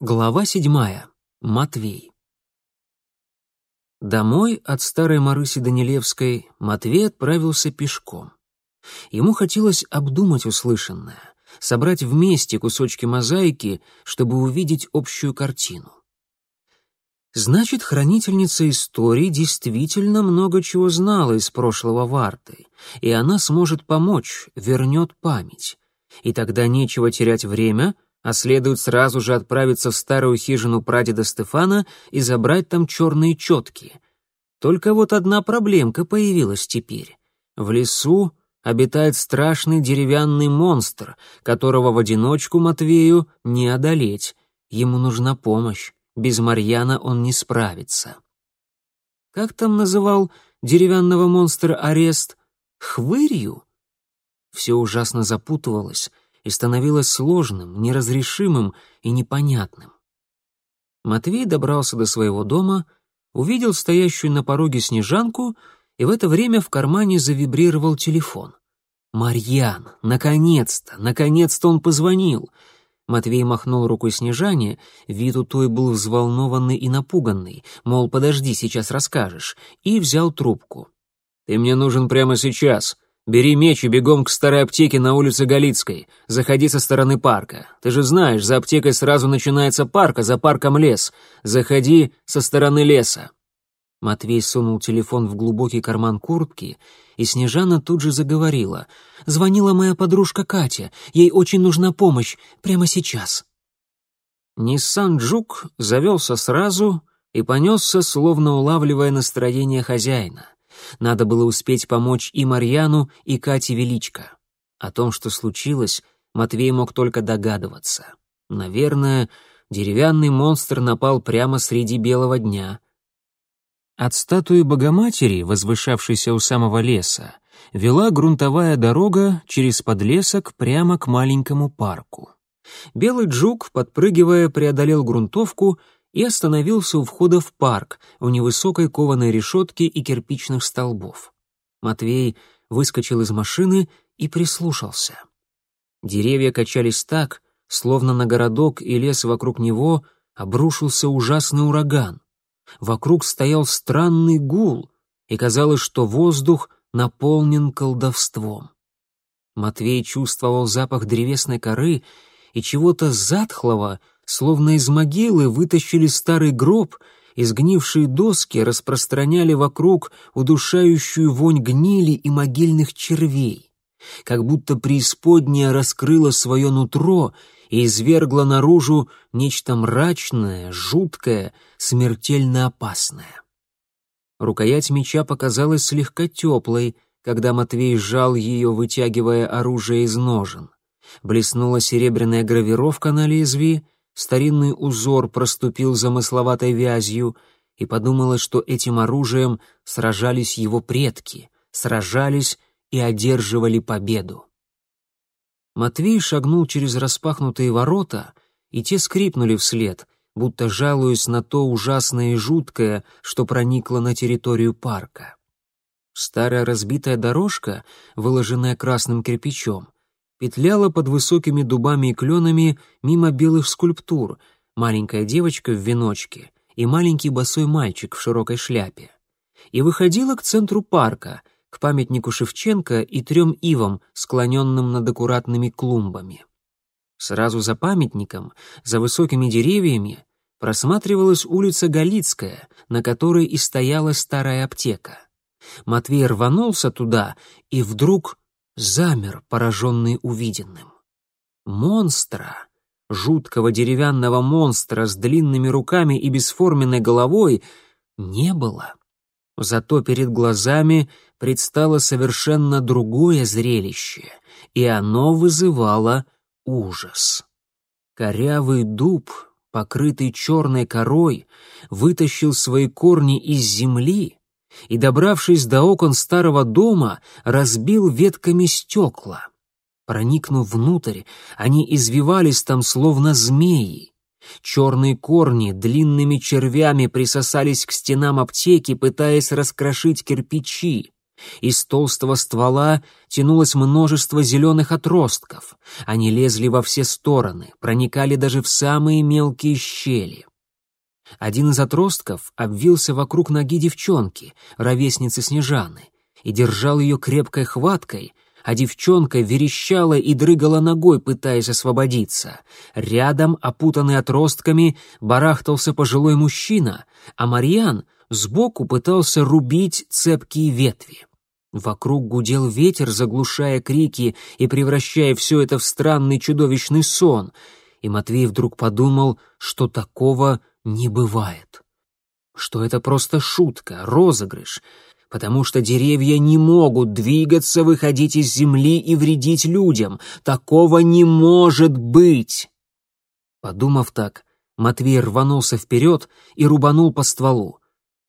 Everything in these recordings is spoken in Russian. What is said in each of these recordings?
Глава седьмая. Матвей. Домой от старой Марыси Данилевской Матвей отправился пешком. Ему хотелось обдумать услышанное, собрать вместе кусочки мозаики, чтобы увидеть общую картину. Значит, хранительница истории действительно много чего знала из прошлого Варты, и она сможет помочь, вернет память. И тогда нечего терять время — а следует сразу же отправиться в старую хижину прадеда Стефана и забрать там черные четки. Только вот одна проблемка появилась теперь. В лесу обитает страшный деревянный монстр, которого в одиночку Матвею не одолеть. Ему нужна помощь, без Марьяна он не справится. Как там называл деревянного монстра арест? Хвырью? Все ужасно запутывалось — и становилось сложным, неразрешимым и непонятным. Матвей добрался до своего дома, увидел стоящую на пороге снежанку, и в это время в кармане завибрировал телефон. «Марьян! Наконец-то! Наконец-то он позвонил!» Матвей махнул рукой Снежане, вид у той был взволнованный и напуганный, мол, подожди, сейчас расскажешь, и взял трубку. «Ты мне нужен прямо сейчас», Бери меч и бегом к старой аптеке на улице Галицкой. Заходи со стороны парка. Ты же знаешь, за аптекой сразу начинается парк, а за парком лес. Заходи со стороны леса». Матвей сунул телефон в глубокий карман куртки, и Снежана тут же заговорила. «Звонила моя подружка Катя. Ей очень нужна помощь. Прямо сейчас». Ниссан Джук завелся сразу и понесся, словно улавливая настроение хозяина. Надо было успеть помочь и Марьяну, и Кате Величко. О том, что случилось, Матвей мог только догадываться. Наверное, деревянный монстр напал прямо среди белого дня. От статуи Богоматери, возвышавшейся у самого леса, вела грунтовая дорога через подлесок прямо к маленькому парку. Белый джук, подпрыгивая, преодолел грунтовку и остановился у входа в парк, у невысокой кованой решетки и кирпичных столбов. Матвей выскочил из машины и прислушался. Деревья качались так, словно на городок и лес вокруг него обрушился ужасный ураган. Вокруг стоял странный гул, и казалось, что воздух наполнен колдовством. Матвей чувствовал запах древесной коры и чего-то затхлого, Словно из могилы вытащили старый гроб, изгнившие доски распространяли вокруг удушающую вонь гнили и могильных червей. Как будто преисподняя раскрыла свое нутро и извергла наружу нечто мрачное, жуткое, смертельно опасное. Рукоять меча показалась слегка теплой, когда Матвей сжал ее, вытягивая оружие из ножен. Блеснула серебряная гравировка на лезвии — старинный узор проступил замысловатой вязью, и подумала, что этим оружием сражались его предки, сражались и одерживали победу. Матвей шагнул через распахнутые ворота, и те скрипнули вслед, будто жалуясь на то ужасное и жуткое, что проникло на территорию парка. Старая разбитая дорожка, выложенная красным кирпичом, петляла под высокими дубами и кленами мимо белых скульптур, маленькая девочка в веночке и маленький босой мальчик в широкой шляпе. И выходила к центру парка, к памятнику Шевченко и трем ивам, склоненным над аккуратными клумбами. Сразу за памятником, за высокими деревьями, просматривалась улица Галицкая, на которой и стояла старая аптека. Матвей рванулся туда и вдруг замер, пораженный увиденным. Монстра, жуткого деревянного монстра с длинными руками и бесформенной головой, не было. Зато перед глазами предстало совершенно другое зрелище, и оно вызывало ужас. Корявый дуб, покрытый черной корой, вытащил свои корни из земли и, добравшись до окон старого дома, разбил ветками стекла. Проникнув внутрь, они извивались там словно змеи. Черные корни длинными червями присосались к стенам аптеки, пытаясь раскрошить кирпичи. Из толстого ствола тянулось множество зеленых отростков. Они лезли во все стороны, проникали даже в самые мелкие щели. Один из отростков обвился вокруг ноги девчонки, ровесницы Снежаны, и держал ее крепкой хваткой, а девчонка верещала и дрыгала ногой, пытаясь освободиться. Рядом, опутанный отростками, барахтался пожилой мужчина, а Марьян сбоку пытался рубить цепкие ветви. Вокруг гудел ветер, заглушая крики и превращая все это в странный чудовищный сон, и Матвей вдруг подумал, что такого не бывает. Что это просто шутка, розыгрыш, потому что деревья не могут двигаться, выходить из земли и вредить людям. Такого не может быть. Подумав так, Матвей рванулся вперед и рубанул по стволу.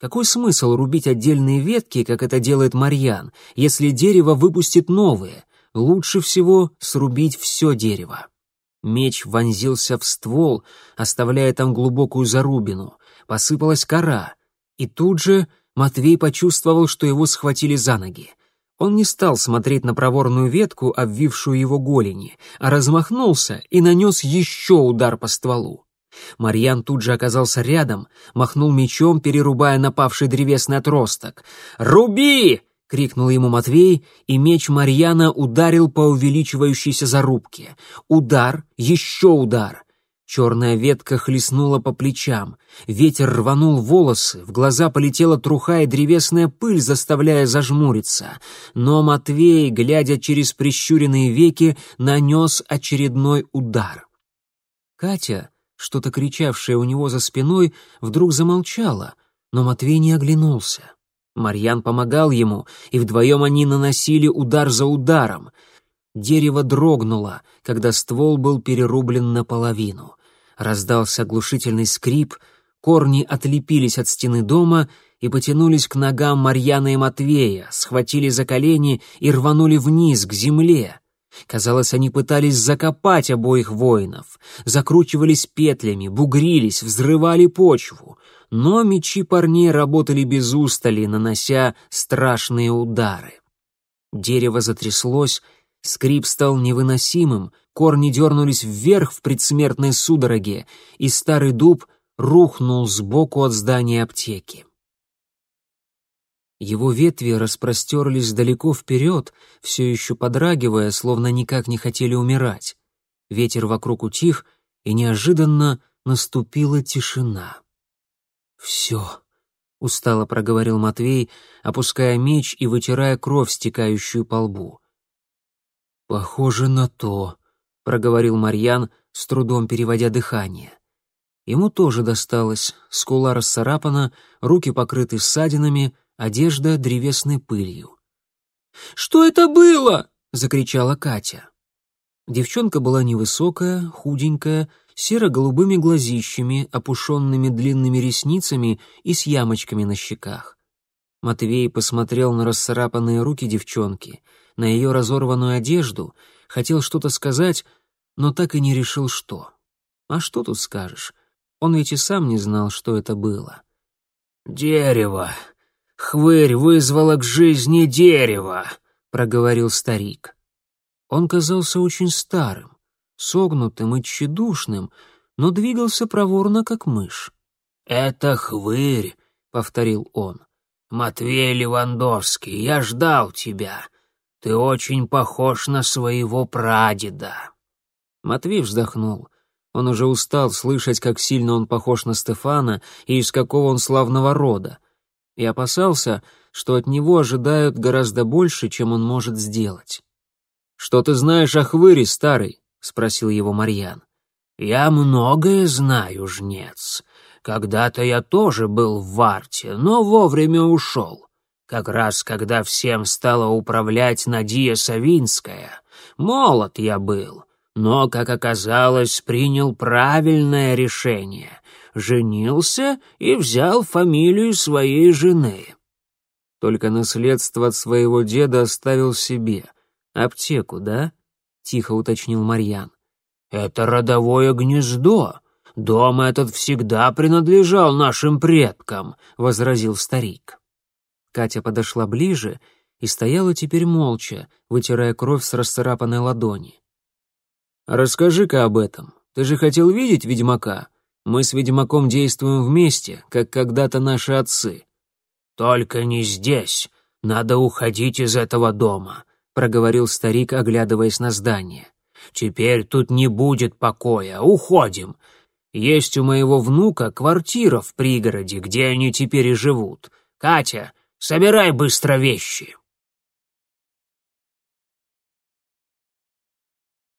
Какой смысл рубить отдельные ветки, как это делает Марьян, если дерево выпустит новые? Лучше всего срубить все дерево. Меч вонзился в ствол, оставляя там глубокую зарубину. Посыпалась кора. И тут же Матвей почувствовал, что его схватили за ноги. Он не стал смотреть на проворную ветку, обвившую его голени, а размахнулся и нанес еще удар по стволу. Марьян тут же оказался рядом, махнул мечом, перерубая напавший древесный отросток. «Руби!» — крикнул ему Матвей, и меч Марьяна ударил по увеличивающейся зарубке. Удар, еще удар. Черная ветка хлестнула по плечам. Ветер рванул волосы, в глаза полетела труха и древесная пыль, заставляя зажмуриться. Но Матвей, глядя через прищуренные веки, нанес очередной удар. Катя, что-то кричавшая у него за спиной, вдруг замолчала, но Матвей не оглянулся. Марьян помогал ему, и вдвоем они наносили удар за ударом. Дерево дрогнуло, когда ствол был перерублен наполовину. Раздался оглушительный скрип, корни отлепились от стены дома и потянулись к ногам Марьяна и Матвея, схватили за колени и рванули вниз, к земле. Казалось, они пытались закопать обоих воинов, закручивались петлями, бугрились, взрывали почву. Но мечи парней работали без устали, нанося страшные удары. Дерево затряслось, скрип стал невыносимым, корни дернулись вверх в предсмертной судороге, и старый дуб рухнул сбоку от здания аптеки. Его ветви распростерлись далеко вперед, все еще подрагивая, словно никак не хотели умирать. Ветер вокруг утих, и неожиданно наступила тишина. «Все», — устало проговорил Матвей, опуская меч и вытирая кровь, стекающую по лбу. «Похоже на то», — проговорил Марьян, с трудом переводя дыхание. Ему тоже досталось, скула расцарапана, руки покрыты ссадинами, одежда древесной пылью. «Что это было?» — закричала Катя. Девчонка была невысокая, худенькая, серо-голубыми глазищами, опушенными длинными ресницами и с ямочками на щеках. Матвей посмотрел на расцарапанные руки девчонки, на ее разорванную одежду — хотел что-то сказать, но так и не решил, что. А что тут скажешь? Он ведь и сам не знал, что это было. «Дерево! Хвырь вызвала к жизни дерево!» — проговорил старик. Он казался очень старым, согнутым и тщедушным, но двигался проворно, как мышь. «Это хвырь», — повторил он. «Матвей Левандовский, я ждал тебя. Ты очень похож на своего прадеда». Матвей вздохнул. Он уже устал слышать, как сильно он похож на Стефана и из какого он славного рода, и опасался, что от него ожидают гораздо больше, чем он может сделать. «Что ты знаешь о хвыре, старый?» — спросил его Марьян. «Я многое знаю, жнец. Когда-то я тоже был в Варте, но вовремя ушел как раз когда всем стала управлять Надия Савинская. Молод я был, но, как оказалось, принял правильное решение. Женился и взял фамилию своей жены. Только наследство от своего деда оставил себе. Аптеку, да? Тихо уточнил Марьян. Это родовое гнездо. Дом этот всегда принадлежал нашим предкам, возразил старик. Катя подошла ближе и стояла теперь молча, вытирая кровь с расцарапанной ладони. «Расскажи-ка об этом. Ты же хотел видеть ведьмака? Мы с ведьмаком действуем вместе, как когда-то наши отцы». «Только не здесь. Надо уходить из этого дома», — проговорил старик, оглядываясь на здание. «Теперь тут не будет покоя. Уходим. Есть у моего внука квартира в пригороде, где они теперь и живут. Катя, собирай быстро вещи».